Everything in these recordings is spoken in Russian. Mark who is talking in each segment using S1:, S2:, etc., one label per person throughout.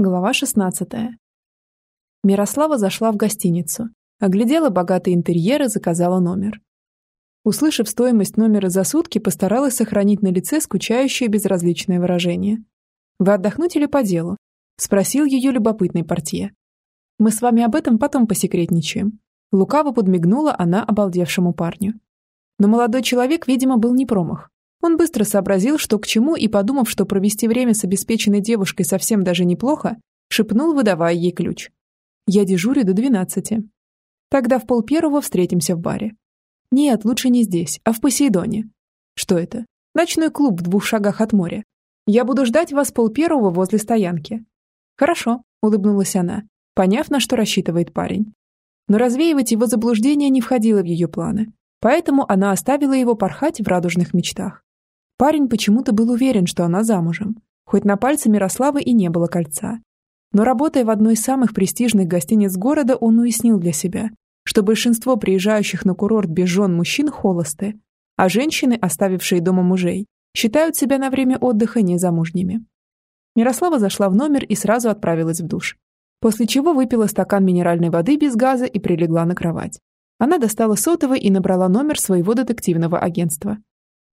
S1: Глава 16. Мирослава зашла в гостиницу, оглядела богатый интерьер и заказала номер. Услышав стоимость номера за сутки, постаралась сохранить на лице скучающее безразличное выражение. «Вы отдохнуть или по делу?» – спросил ее любопытный портье. «Мы с вами об этом потом посекретничаем». Лукаво подмигнула она обалдевшему парню. Но молодой человек, видимо, был не промах. Он быстро сообразил, что к чему, и, подумав, что провести время с обеспеченной девушкой совсем даже неплохо, шепнул, выдавая ей ключ. «Я дежурю до двенадцати. Тогда в пол первого встретимся в баре». «Нет, лучше не здесь, а в Посейдоне». «Что это?» «Ночной клуб в двух шагах от моря. Я буду ждать вас пол первого возле стоянки». «Хорошо», — улыбнулась она, поняв, на что рассчитывает парень. Но развеивать его заблуждение не входило в ее планы, поэтому она оставила его порхать в радужных мечтах. Парень почему-то был уверен, что она замужем, хоть на пальце Мирославы и не было кольца. Но работая в одной из самых престижных гостиниц города, он уяснил для себя, что большинство приезжающих на курорт без жен мужчин холосты, а женщины, оставившие дома мужей, считают себя на время отдыха незамужними. Мирослава зашла в номер и сразу отправилась в душ, после чего выпила стакан минеральной воды без газа и прилегла на кровать. Она достала сотовый и набрала номер своего детективного агентства.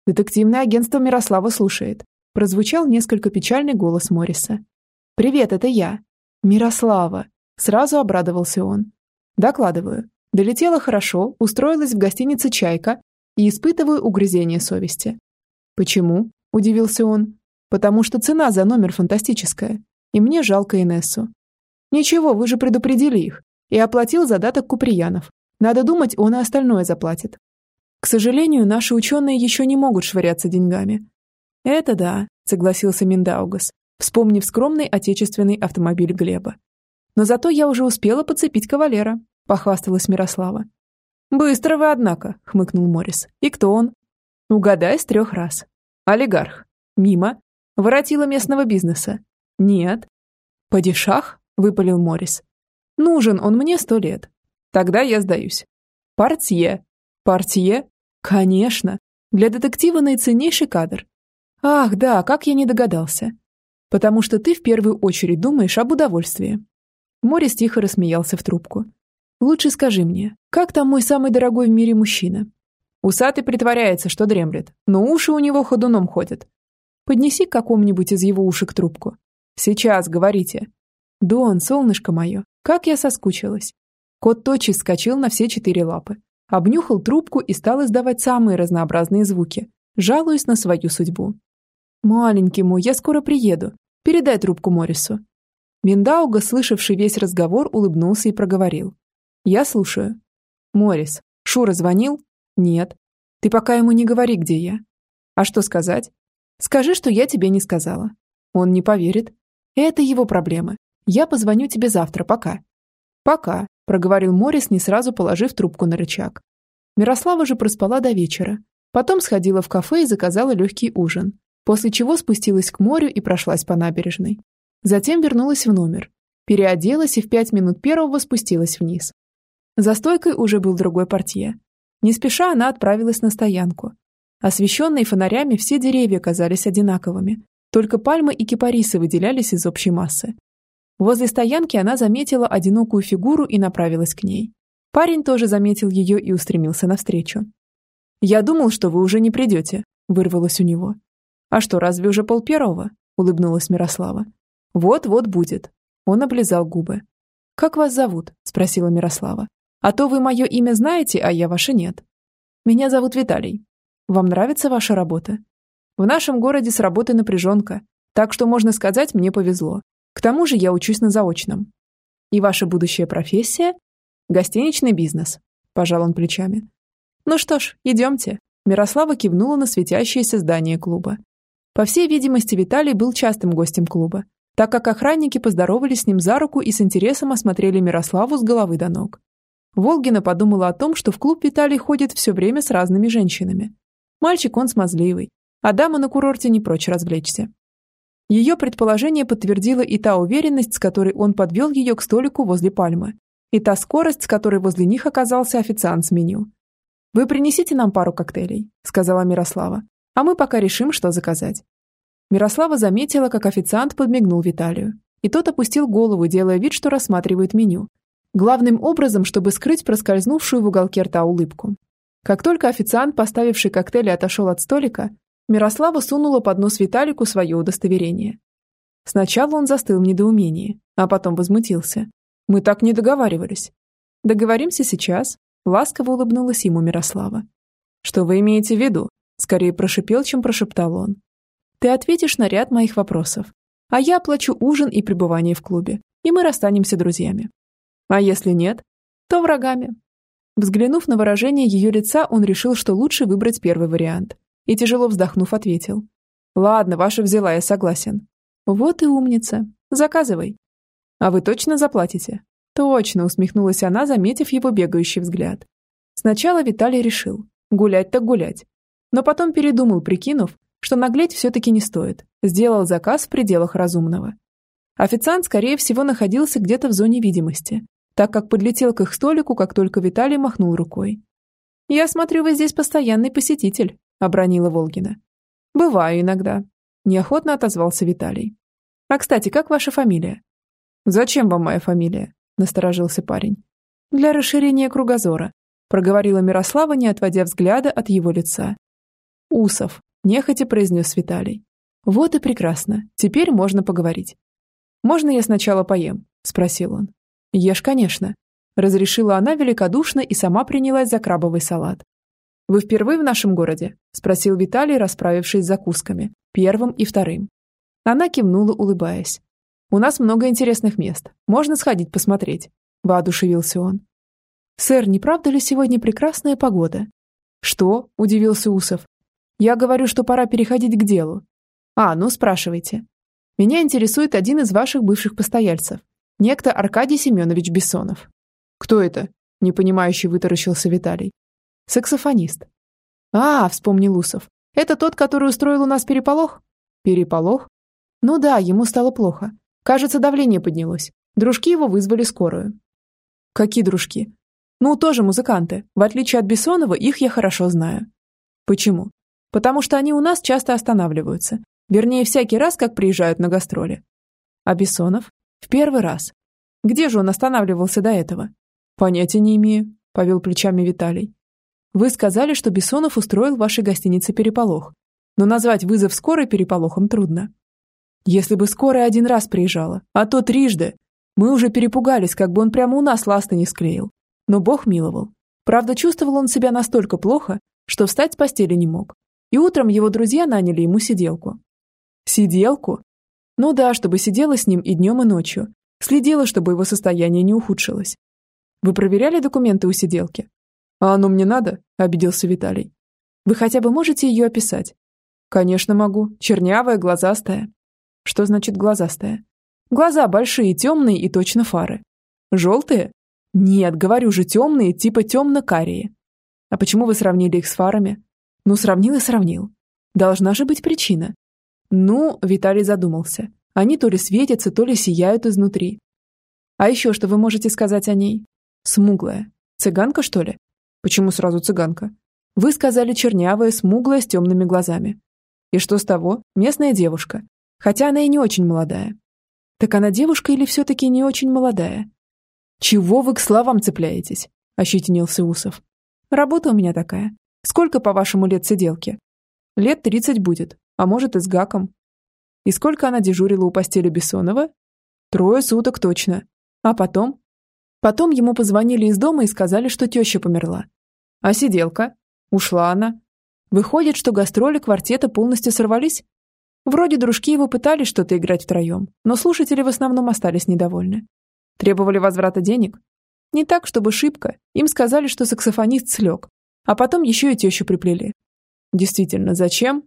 S1: «Детективное агентство Мирослава слушает», – прозвучал несколько печальный голос Морриса. «Привет, это я». «Мирослава», – сразу обрадовался он. «Докладываю. Долетела хорошо, устроилась в гостинице «Чайка» и испытываю угрызение совести». «Почему?» – удивился он. «Потому что цена за номер фантастическая, и мне жалко Инессу». «Ничего, вы же предупредили их, и оплатил задаток Куприянов. Надо думать, он и остальное заплатит. К сожалению, наши ученые еще не могут швыряться деньгами. Это да, согласился Миндаугас, вспомнив скромный отечественный автомобиль Глеба. Но зато я уже успела подцепить кавалера, похвасталась Мирослава. Быстро вы, однако, хмыкнул Морис. И кто он? Угадай с трех раз. Олигарх. Мимо. Воротила местного бизнеса. Нет. Падишах? выпалил Морис. Нужен он мне сто лет. Тогда я сдаюсь. Портье. Портье? Конечно. Для детектива наиценнейший кадр. Ах, да, как я не догадался. Потому что ты в первую очередь думаешь об удовольствии. Морис тихо рассмеялся в трубку. Лучше скажи мне, как там мой самый дорогой в мире мужчина? Усатый притворяется, что дремлет, но уши у него ходуном ходят. Поднеси к какому-нибудь из его ушек трубку. Сейчас, говорите. Дон, солнышко мое, как я соскучилась. Кот тотчас скочил на все четыре лапы, обнюхал трубку и стал издавать самые разнообразные звуки, жалуясь на свою судьбу. «Маленький мой, я скоро приеду. Передай трубку Морису». Миндауга, слышавший весь разговор, улыбнулся и проговорил. «Я слушаю». «Морис, Шура звонил?» «Нет». «Ты пока ему не говори, где я». «А что сказать?» «Скажи, что я тебе не сказала». «Он не поверит». «Это его проблемы. Я позвоню тебе завтра, пока». «Пока», проговорил Морис, не сразу положив трубку на рычаг. Мирослава же проспала до вечера. Потом сходила в кафе и заказала легкий ужин, после чего спустилась к морю и прошлась по набережной. Затем вернулась в номер, переоделась и в пять минут первого спустилась вниз. За стойкой уже был другой портье. Не спеша она отправилась на стоянку. Освещенные фонарями все деревья казались одинаковыми, только пальмы и кипарисы выделялись из общей массы. Возле стоянки она заметила одинокую фигуру и направилась к ней. Парень тоже заметил ее и устремился навстречу. «Я думал, что вы уже не придете», – вырвалось у него. «А что, разве уже пол первого?» – улыбнулась Мирослава. «Вот-вот будет». Он облизал губы. «Как вас зовут?» – спросила Мирослава. «А то вы мое имя знаете, а я ваше нет». «Меня зовут Виталий. Вам нравится ваша работа?» «В нашем городе с работы напряженка, так что, можно сказать, мне повезло. К тому же я учусь на заочном. И ваша будущая профессия? Гостиничный бизнес. Пожал он плечами. Ну что ж, идемте. Мирослава кивнула на светящееся здание клуба. По всей видимости, Виталий был частым гостем клуба, так как охранники поздоровались с ним за руку и с интересом осмотрели Мирославу с головы до ног. Волгина подумала о том, что в клуб Виталий ходит все время с разными женщинами. Мальчик он смазливый, а дама на курорте не прочь развлечься. Ее предположение подтвердила и та уверенность, с которой он подвел ее к столику возле пальмы, и та скорость, с которой возле них оказался официант с меню. «Вы принесите нам пару коктейлей», — сказала Мирослава, «а мы пока решим, что заказать». Мирослава заметила, как официант подмигнул Виталию, и тот опустил голову, делая вид, что рассматривает меню. Главным образом, чтобы скрыть проскользнувшую в уголке рта улыбку. Как только официант, поставивший коктейли, отошел от столика, Мирослава сунула под нос Виталику свое удостоверение. Сначала он застыл в недоумении, а потом возмутился. «Мы так не договаривались». «Договоримся сейчас», — ласково улыбнулась ему Мирослава. «Что вы имеете в виду?» — скорее прошипел, чем прошептал он. «Ты ответишь на ряд моих вопросов, а я оплачу ужин и пребывание в клубе, и мы расстанемся друзьями. А если нет, то врагами». Взглянув на выражение ее лица, он решил, что лучше выбрать первый вариант, и, тяжело вздохнув, ответил. «Ладно, ваша взяла, я согласен. «Вот и умница. Заказывай». «А вы точно заплатите?» «Точно», — усмехнулась она, заметив его бегающий взгляд. Сначала Виталий решил. Гулять так гулять. Но потом передумал, прикинув, что наглеть все-таки не стоит. Сделал заказ в пределах разумного. Официант, скорее всего, находился где-то в зоне видимости, так как подлетел к их столику, как только Виталий махнул рукой. «Я смотрю, вы здесь постоянный посетитель», — обронила Волгина. «Бываю иногда», Неохотно отозвался Виталий. «А, кстати, как ваша фамилия?» «Зачем вам моя фамилия?» – насторожился парень. «Для расширения кругозора», – проговорила Мирослава, не отводя взгляда от его лица. «Усов», – нехотя произнес Виталий. «Вот и прекрасно. Теперь можно поговорить». «Можно я сначала поем?» – спросил он. «Ешь, конечно», – разрешила она великодушно и сама принялась за крабовый салат. «Вы впервые в нашем городе?» – спросил Виталий, расправившись с закусками, первым и вторым. Она кивнула, улыбаясь. «У нас много интересных мест. Можно сходить посмотреть», – воодушевился он. «Сэр, не правда ли сегодня прекрасная погода?» «Что?» – удивился Усов. «Я говорю, что пора переходить к делу». «А, ну спрашивайте. Меня интересует один из ваших бывших постояльцев, некто Аркадий Семенович Бессонов». «Кто это?» – непонимающе вытаращился Виталий. «Саксофонист». «А, — вспомнил Усов, это тот, который устроил у нас переполох? Переполох? Ну да, ему стало плохо. Кажется, давление поднялось. Дружки его вызвали скорую. Какие дружки? Ну, тоже музыканты. В отличие от Бессонова, их я хорошо знаю. Почему? Потому что они у нас часто останавливаются. Вернее, всякий раз, как приезжают на гастроли. А Бессонов? В первый раз. Где же он останавливался до этого? Понятия не имею, повел плечами Виталий. Вы сказали, что Бессонов устроил в вашей гостинице переполох. Но назвать вызов скорой переполохом трудно. Если бы скорая один раз приезжала, а то трижды, мы уже перепугались, как бы он прямо у нас ласты не склеил. Но Бог миловал. Правда, чувствовал он себя настолько плохо, что встать с постели не мог. И утром его друзья наняли ему сиделку. Сиделку? Ну да, чтобы сидела с ним и днем, и ночью. Следила, чтобы его состояние не ухудшилось. Вы проверяли документы у сиделки? «А оно мне надо?» – обиделся Виталий. «Вы хотя бы можете ее описать?» «Конечно могу. Чернявая, глазастая». «Что значит глазастая?» «Глаза большие, темные и точно фары». «Желтые?» «Нет, говорю же, темные, типа темно-карие». «А почему вы сравнили их с фарами?» «Ну, сравнил и сравнил. Должна же быть причина». «Ну», – Виталий задумался. «Они то ли светятся, то ли сияют изнутри». «А еще что вы можете сказать о ней?» «Смуглая. Цыганка, что ли?» Почему сразу цыганка? Вы сказали чернявая, смуглая, с темными глазами. И что с того? Местная девушка. Хотя она и не очень молодая. Так она девушка или все-таки не очень молодая? Чего вы к словам цепляетесь? Ощетинился Усов. Работа у меня такая. Сколько, по-вашему, лет сиделки? Лет тридцать будет, а может и с гаком. И сколько она дежурила у постели Бессонова? Трое суток точно. А потом? Потом ему позвонили из дома и сказали, что теща померла. А сиделка? Ушла она. Выходит, что гастроли квартета полностью сорвались? Вроде дружки его пытались что-то играть втроем, но слушатели в основном остались недовольны. Требовали возврата денег? Не так, чтобы шибко. Им сказали, что саксофонист слег. А потом еще и тещу приплели. Действительно, зачем?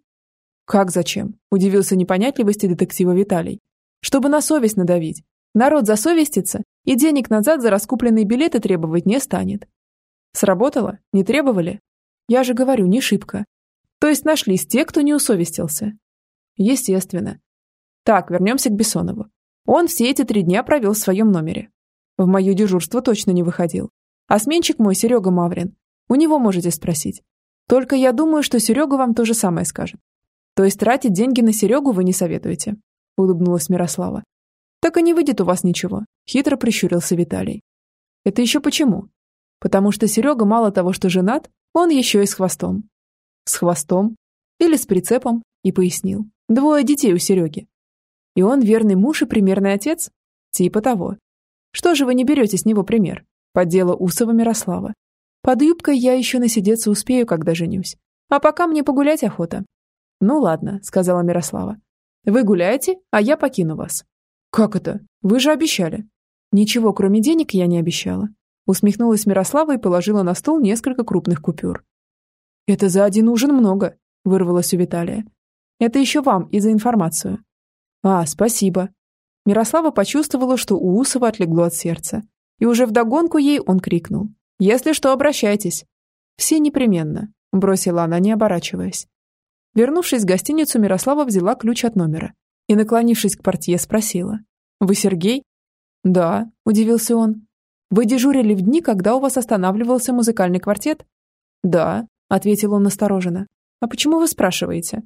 S1: Как зачем? Удивился непонятливости детектива Виталий. Чтобы на совесть надавить. Народ засовестится и денег назад за раскупленные билеты требовать не станет. Сработало? Не требовали? Я же говорю, не шибко. То есть нашлись те, кто не усовестился. Естественно. Так, вернемся к Бессонову. Он все эти три дня провел в своем номере. В мое дежурство точно не выходил. А сменщик мой Серега Маврин. У него можете спросить. Только я думаю, что Серега вам то же самое скажет. То есть тратить деньги на Серегу вы не советуете? Улыбнулась Мирослава. Так и не выйдет у вас ничего, хитро прищурился Виталий. Это еще почему? Потому что Серега мало того, что женат, он еще и с хвостом. С хвостом? Или с прицепом? И пояснил. Двое детей у Сереги. И он верный муж и примерный отец? Типа того. Что же вы не берете с него пример? Поддела Усова Мирослава. Под юбкой я еще насидеться успею, когда женюсь. А пока мне погулять охота. Ну ладно, сказала Мирослава. Вы гуляете, а я покину вас. Как это? Вы же обещали. Ничего, кроме денег, я не обещала. Усмехнулась Мирослава и положила на стол несколько крупных купюр. «Это за один ужин много», — вырвалось у Виталия. «Это еще вам и за информацию». «А, спасибо». Мирослава почувствовала, что у Усова отлегло от сердца. И уже вдогонку ей он крикнул. «Если что, обращайтесь». «Все непременно», — бросила она, не оборачиваясь. Вернувшись в гостиницу, Мирослава взяла ключ от номера и, наклонившись к портье, спросила. «Вы Сергей?» «Да», — удивился он. «Вы дежурили в дни, когда у вас останавливался музыкальный квартет?» «Да», — ответил он настороженно. «А почему вы спрашиваете?»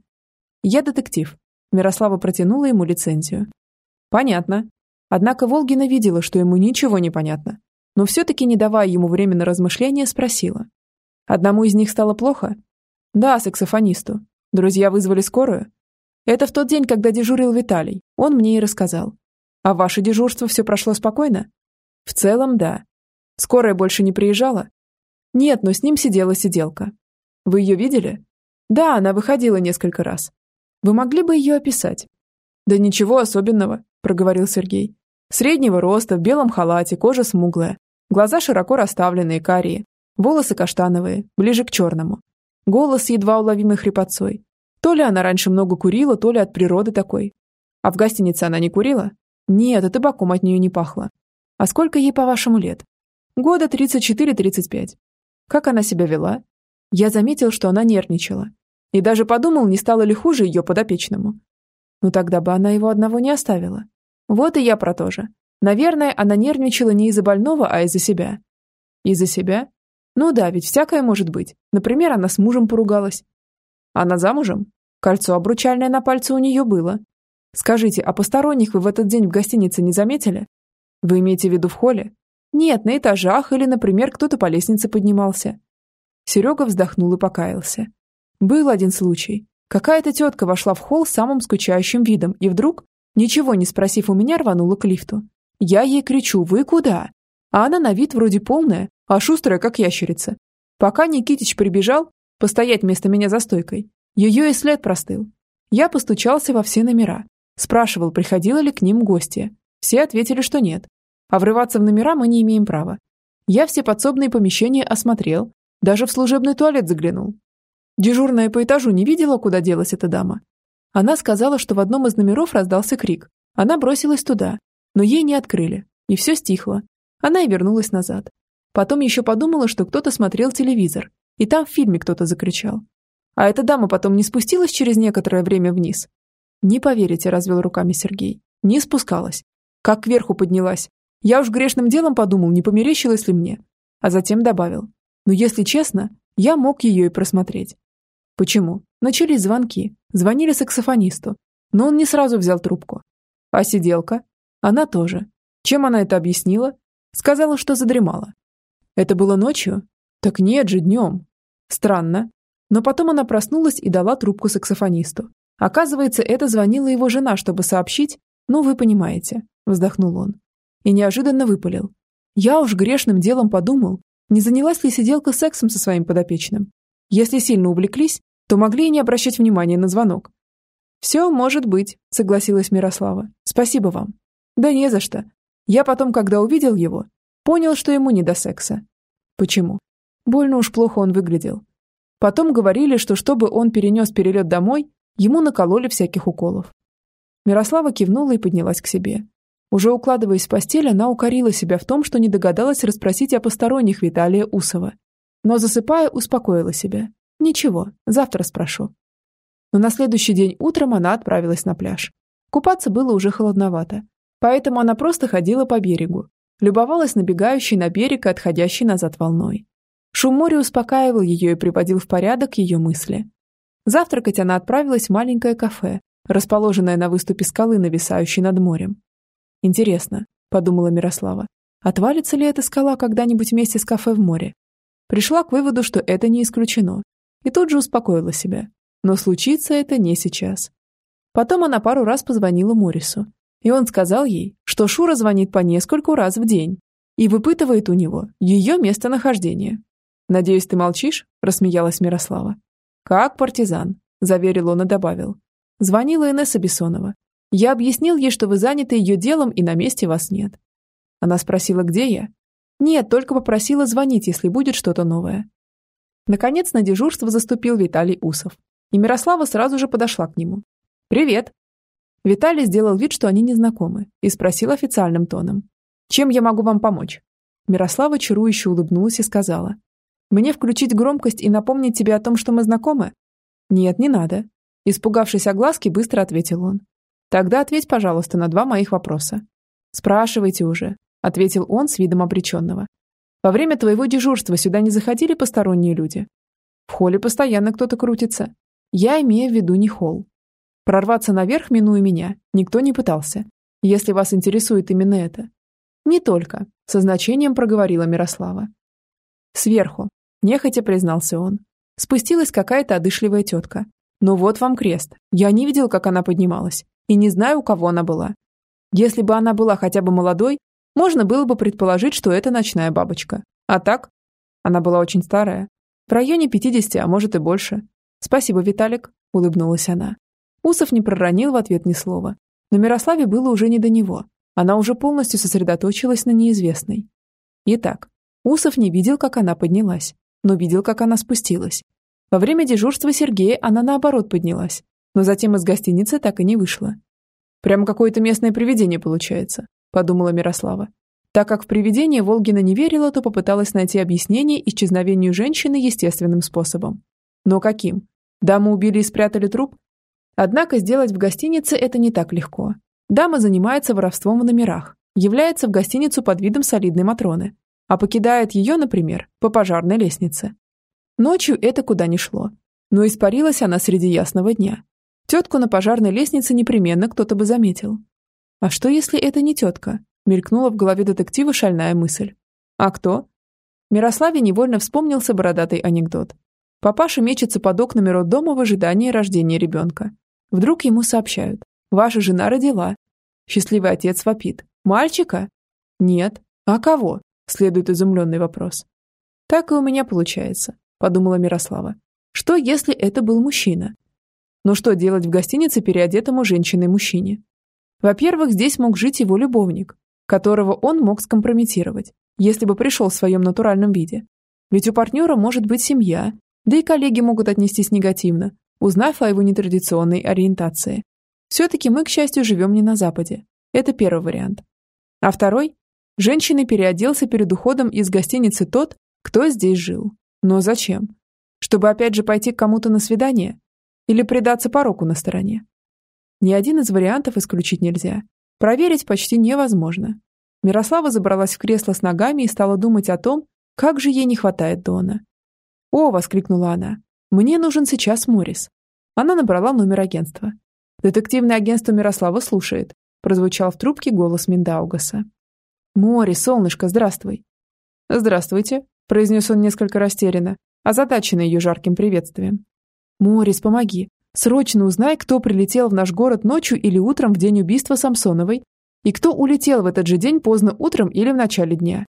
S1: «Я детектив». Мирослава протянула ему лицензию. «Понятно». Однако Волгина видела, что ему ничего не понятно, но все-таки, не давая ему время на размышления, спросила. «Одному из них стало плохо?» «Да, саксофонисту. Друзья вызвали скорую?» «Это в тот день, когда дежурил Виталий. Он мне и рассказал. А ваше дежурство все прошло спокойно?» «В целом, да. Скорая больше не приезжала?» «Нет, но с ним сидела сиделка. Вы ее видели?» «Да, она выходила несколько раз. Вы могли бы ее описать?» «Да ничего особенного», – проговорил Сергей. «Среднего роста, в белом халате, кожа смуглая, глаза широко расставленные, карие, волосы каштановые, ближе к черному. Голос едва уловимой хрипотцой. То ли она раньше много курила, то ли от природы такой. А в гостинице она не курила? Нет, и табаком от нее не пахло. А сколько ей, по-вашему, лет? Года 34-35. Как она себя вела? Я заметил, что она нервничала. И даже подумал, не стало ли хуже ее подопечному. Ну тогда бы она его одного не оставила. Вот и я про то же. Наверное, она нервничала не из-за больного, а из-за себя. Из-за себя? Ну да, ведь всякое может быть. Например, она с мужем поругалась. Она замужем? Кольцо обручальное на пальце у нее было. Скажите, а посторонних вы в этот день в гостинице не заметили? Вы имеете в виду в холле? Нет, на этажах или, например, кто-то по лестнице поднимался. Серега вздохнул и покаялся. Был один случай. Какая-то тетка вошла в холл с самым скучающим видом и вдруг, ничего не спросив у меня, рванула к лифту. Я ей кричу «Вы куда?», а она на вид вроде полная, а шустрая, как ящерица. Пока Никитич прибежал, постоять вместо меня за стойкой, ее и след простыл. Я постучался во все номера, спрашивал, приходила ли к ним гости. Все ответили, что нет. А врываться в номера мы не имеем права. Я все подсобные помещения осмотрел, даже в служебный туалет заглянул. Дежурная по этажу не видела, куда делась эта дама. Она сказала, что в одном из номеров раздался крик. Она бросилась туда, но ей не открыли, и все стихло. Она и вернулась назад. Потом еще подумала, что кто-то смотрел телевизор, и там в фильме кто-то закричал. А эта дама потом не спустилась через некоторое время вниз? Не поверите, развел руками Сергей. Не спускалась. Как кверху поднялась. Я уж грешным делом подумал, не померещилось ли мне. А затем добавил. Но если честно, я мог ее и просмотреть. Почему? Начались звонки. Звонили саксофонисту. Но он не сразу взял трубку. А сиделка? Она тоже. Чем она это объяснила? Сказала, что задремала. Это было ночью? Так нет же, днем. Странно. Но потом она проснулась и дала трубку саксофонисту. Оказывается, это звонила его жена, чтобы сообщить, ну, вы понимаете, вздохнул он. И неожиданно выпалил. Я уж грешным делом подумал, не занялась ли сиделка сексом со своим подопечным. Если сильно увлеклись, то могли и не обращать внимания на звонок. «Все может быть», — согласилась Мирослава. «Спасибо вам». «Да не за что. Я потом, когда увидел его, понял, что ему не до секса». «Почему?» Больно уж плохо он выглядел. Потом говорили, что чтобы он перенес перелет домой, ему накололи всяких уколов. Мирослава кивнула и поднялась к себе. Уже укладываясь в постель, она укорила себя в том, что не догадалась расспросить о посторонних Виталия Усова. Но засыпая, успокоила себя. Ничего, завтра спрошу. Но на следующий день утром она отправилась на пляж. Купаться было уже холодновато, поэтому она просто ходила по берегу, любовалась набегающей на берег и отходящей назад волной. Шум моря успокаивал ее и приводил в порядок ее мысли. Завтракать она отправилась в маленькое кафе, расположенное на выступе скалы, нависающей над морем. Интересно, подумала Мирослава, отвалится ли эта скала когда-нибудь вместе с кафе в море? Пришла к выводу, что это не исключено, и тут же успокоила себя. Но случится это не сейчас. Потом она пару раз позвонила Морису, и он сказал ей, что Шура звонит по нескольку раз в день и выпытывает у него ее местонахождение. «Надеюсь, ты молчишь?» – рассмеялась Мирослава. «Как партизан», – заверил он и добавил. Звонила Инесса Бессонова. Я объяснил ей, что вы заняты ее делом и на месте вас нет. Она спросила, где я. Нет, только попросила звонить, если будет что-то новое. Наконец на дежурство заступил Виталий Усов. И Мирослава сразу же подошла к нему. «Привет!» Виталий сделал вид, что они не знакомы, и спросил официальным тоном. «Чем я могу вам помочь?» Мирослава чарующе улыбнулась и сказала. «Мне включить громкость и напомнить тебе о том, что мы знакомы?» «Нет, не надо». Испугавшись огласки, быстро ответил он. «Тогда ответь, пожалуйста, на два моих вопроса». «Спрашивайте уже», — ответил он с видом обреченного. «Во время твоего дежурства сюда не заходили посторонние люди?» «В холле постоянно кто-то крутится. Я имею в виду не холл. Прорваться наверх, минуя меня, никто не пытался. Если вас интересует именно это. Не только, со значением проговорила Мирослава. Сверху, нехотя признался он, спустилась какая-то одышливая тетка. Но вот вам крест. Я не видел, как она поднималась. И не знаю, у кого она была. Если бы она была хотя бы молодой, можно было бы предположить, что это ночная бабочка. А так? Она была очень старая. В районе 50, а может и больше. Спасибо, Виталик, улыбнулась она. Усов не проронил в ответ ни слова. Но Мирославе было уже не до него. Она уже полностью сосредоточилась на неизвестной. Итак, Усов не видел, как она поднялась, но видел, как она спустилась. Во время дежурства Сергея она наоборот поднялась, но затем из гостиницы так и не вышла. «Прямо какое-то местное привидение получается», – подумала Мирослава. Так как в привидение Волгина не верила, то попыталась найти объяснение исчезновению женщины естественным способом. Но каким? Даму убили и спрятали труп? Однако сделать в гостинице это не так легко. Дама занимается воровством в номерах, является в гостиницу под видом солидной Матроны, а покидает ее, например, по пожарной лестнице. Ночью это куда ни шло. Но испарилась она среди ясного дня. Тетку на пожарной лестнице непременно кто-то бы заметил. А что, если это не тетка? Мелькнула в голове детектива шальная мысль. А кто? Мирославе невольно вспомнился бородатый анекдот. Папаша мечется под окнами роддома в ожидании рождения ребенка. Вдруг ему сообщают. Ваша жена родила. Счастливый отец вопит. Мальчика? Нет. А кого? Следует изумленный вопрос. Так и у меня получается, подумала Мирослава. Что, если это был мужчина? Но что делать в гостинице переодетому женщиной-мужчине? Во-первых, здесь мог жить его любовник, которого он мог скомпрометировать, если бы пришел в своем натуральном виде. Ведь у партнера может быть семья, да и коллеги могут отнестись негативно, узнав о его нетрадиционной ориентации. Все-таки мы, к счастью, живем не на Западе. Это первый вариант. А второй? Женщина переоделся перед уходом из гостиницы тот, кто здесь жил. Но зачем? Чтобы опять же пойти к кому-то на свидание? Или предаться пороку на стороне? Ни один из вариантов исключить нельзя. Проверить почти невозможно. Мирослава забралась в кресло с ногами и стала думать о том, как же ей не хватает Дона. «О!» – воскликнула она. Мне нужен сейчас Морис. Она набрала номер агентства. Детективное агентство Мирослава слушает. Прозвучал в трубке голос Миндаугаса. «Морис, солнышко, здравствуй». «Здравствуйте», произнес он несколько растерянно, озадаченный ее жарким приветствием. «Морис, помоги. Срочно узнай, кто прилетел в наш город ночью или утром в день убийства Самсоновой, и кто улетел в этот же день поздно утром или в начале дня».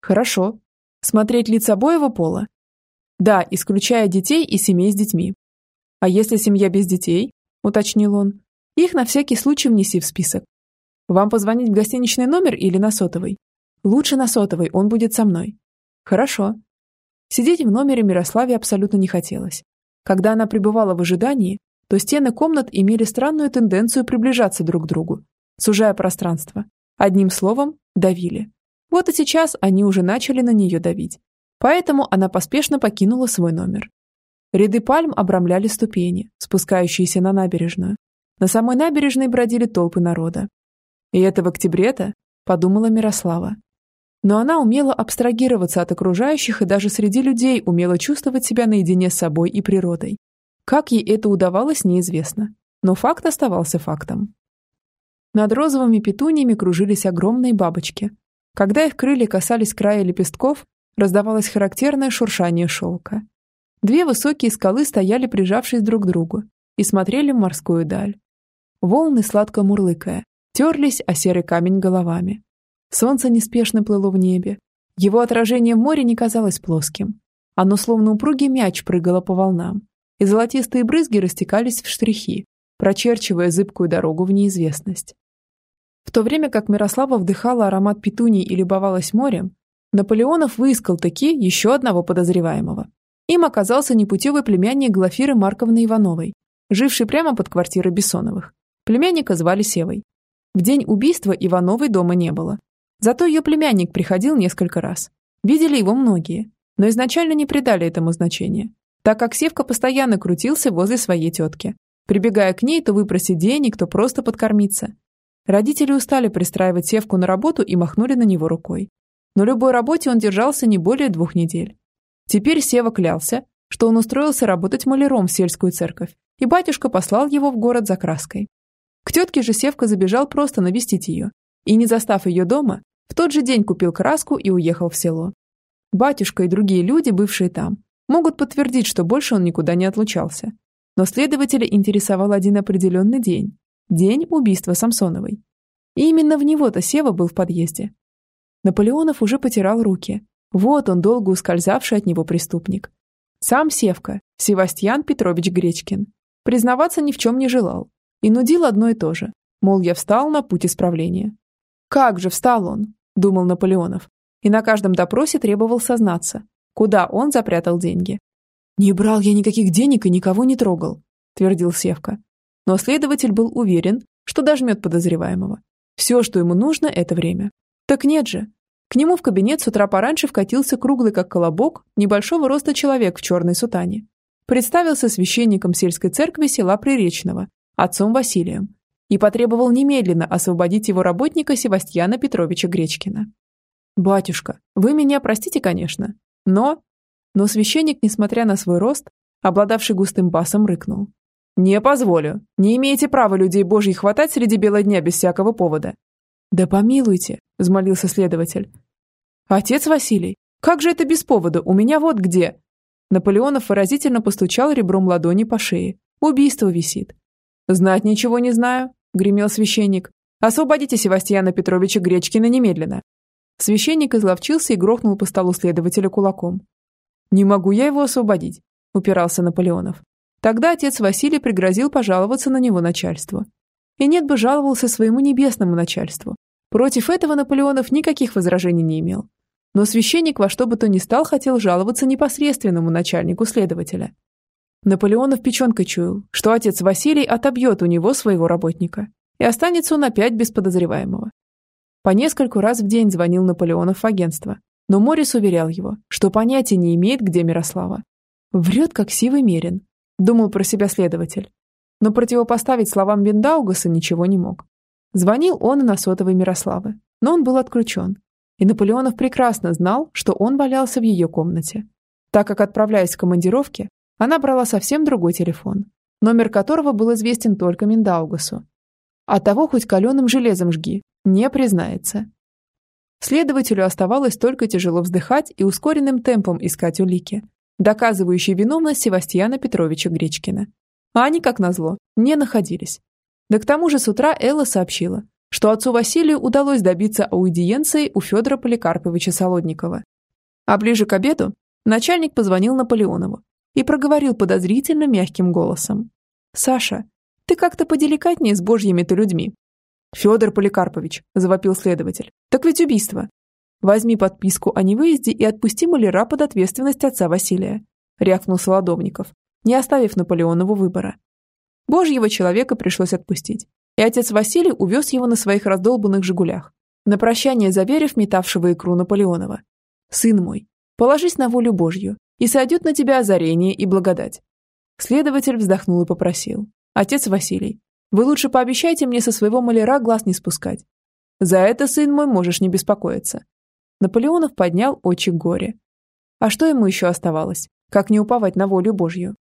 S1: «Хорошо. Смотреть лица обоего пола?» Да, исключая детей и семей с детьми. А если семья без детей, уточнил он, их на всякий случай внеси в список. Вам позвонить в гостиничный номер или на сотовый? Лучше на сотовый, он будет со мной. Хорошо. Сидеть в номере Мирославе абсолютно не хотелось. Когда она пребывала в ожидании, то стены комнат имели странную тенденцию приближаться друг к другу, сужая пространство. Одним словом, давили. Вот и сейчас они уже начали на нее давить. Поэтому она поспешно покинула свой номер. Ряды пальм обрамляли ступени, спускающиеся на набережную. На самой набережной бродили толпы народа. И это в октябре-то, подумала Мирослава. Но она умела абстрагироваться от окружающих и даже среди людей умела чувствовать себя наедине с собой и природой. Как ей это удавалось, неизвестно. Но факт оставался фактом. Над розовыми петуниями кружились огромные бабочки. Когда их крылья касались края лепестков, раздавалось характерное шуршание шелка. Две высокие скалы стояли, прижавшись друг к другу, и смотрели в морскую даль. Волны, сладко мурлыкая, терлись о серый камень головами. Солнце неспешно плыло в небе. Его отражение в море не казалось плоским. Оно словно упругий мяч прыгало по волнам, и золотистые брызги растекались в штрихи, прочерчивая зыбкую дорогу в неизвестность. В то время как Мирослава вдыхала аромат петуний и любовалась морем, Наполеонов выискал таки еще одного подозреваемого. Им оказался непутевый племянник Глафиры Марковны Ивановой, живший прямо под квартирой Бессоновых. Племянника звали Севой. В день убийства Ивановой дома не было. Зато ее племянник приходил несколько раз. Видели его многие, но изначально не придали этому значения, так как Севка постоянно крутился возле своей тетки, прибегая к ней то выпросить денег, то просто подкормиться. Родители устали пристраивать Севку на работу и махнули на него рукой. Но любой работе он держался не более двух недель. Теперь Сева клялся, что он устроился работать маляром в сельскую церковь, и батюшка послал его в город за краской. К тетке же Севка забежал просто навестить ее, и, не застав ее дома, в тот же день купил краску и уехал в село. Батюшка и другие люди, бывшие там, могут подтвердить, что больше он никуда не отлучался. Но следователя интересовал один определенный день – день убийства Самсоновой. И именно в него-то Сева был в подъезде. Наполеонов уже потирал руки. Вот он, долго ускользавший от него преступник. Сам Севка, Севастьян Петрович Гречкин, признаваться ни в чем не желал и нудил одно и то же, мол, я встал на путь исправления. Как же встал он, думал Наполеонов, и на каждом допросе требовал сознаться, куда он запрятал деньги. «Не брал я никаких денег и никого не трогал», твердил Севка. Но следователь был уверен, что дожмет подозреваемого. Все, что ему нужно, это время. Так нет же. К нему в кабинет с утра пораньше вкатился круглый, как колобок, небольшого роста человек в черной сутане. Представился священником сельской церкви села Приречного отцом Василием, и потребовал немедленно освободить его работника Севастьяна Петровича Гречкина. «Батюшка, вы меня простите, конечно, но...» Но священник, несмотря на свой рост, обладавший густым басом, рыкнул. «Не позволю. Не имеете права людей божьих хватать среди бела дня без всякого повода». «Да помилуйте», — взмолился следователь. «Отец Василий, как же это без повода? У меня вот где...» Наполеонов выразительно постучал ребром ладони по шее. «Убийство висит. «Знать ничего не знаю», — гремел священник. «Освободите Севастьяна Петровича Гречкина немедленно». Священник изловчился и грохнул по столу следователя кулаком. «Не могу я его освободить», — упирался Наполеонов. Тогда отец Василий пригрозил пожаловаться на него начальству. И нет бы жаловался своему небесному начальству. Против этого Наполеонов никаких возражений не имел. Но священник во что бы то ни стал хотел жаловаться непосредственному начальнику следователя. Наполеонов печенкой чуял, что отец Василий отобьет у него своего работника, и останется он опять без подозреваемого. По нескольку раз в день звонил Наполеонов в агентство, но Морис уверял его, что понятия не имеет, где Мирослава. Врет, как сивый мерин, думал про себя следователь. Но противопоставить словам Бендаугаса ничего не мог. Звонил он и на сотовой Мирославы, но он был отключен. И Наполеонов прекрасно знал, что он валялся в ее комнате. Так как, отправляясь в командировки, она брала совсем другой телефон, номер которого был известен только Миндаугасу. А того хоть каленым железом жги, не признается. Следователю оставалось только тяжело вздыхать и ускоренным темпом искать улики, доказывающие виновность Севастьяна Петровича Гречкина. А они, как назло, не находились. Да к тому же с утра Элла сообщила, что отцу Василию удалось добиться аудиенции у Федора Поликарповича Солодникова. А ближе к обеду начальник позвонил Наполеонову и проговорил подозрительно мягким голосом. «Саша, ты как-то поделикатнее с божьими-то людьми». «Федор Поликарпович», – завопил следователь, – «так ведь убийство». «Возьми подписку о невыезде и отпусти маляра под ответственность отца Василия», – рявкнул Солодовников, не оставив Наполеонову выбора. Божьего человека пришлось отпустить, и отец Василий увез его на своих раздолбанных «Жигулях», на прощание заверив метавшего икру Наполеонова. «Сын мой, положись на волю Божью и сойдет на тебя озарение и благодать». Следователь вздохнул и попросил. «Отец Василий, вы лучше пообещайте мне со своего маляра глаз не спускать. За это, сын мой, можешь не беспокоиться». Наполеонов поднял очи к горе. А что ему еще оставалось, как не уповать на волю Божью?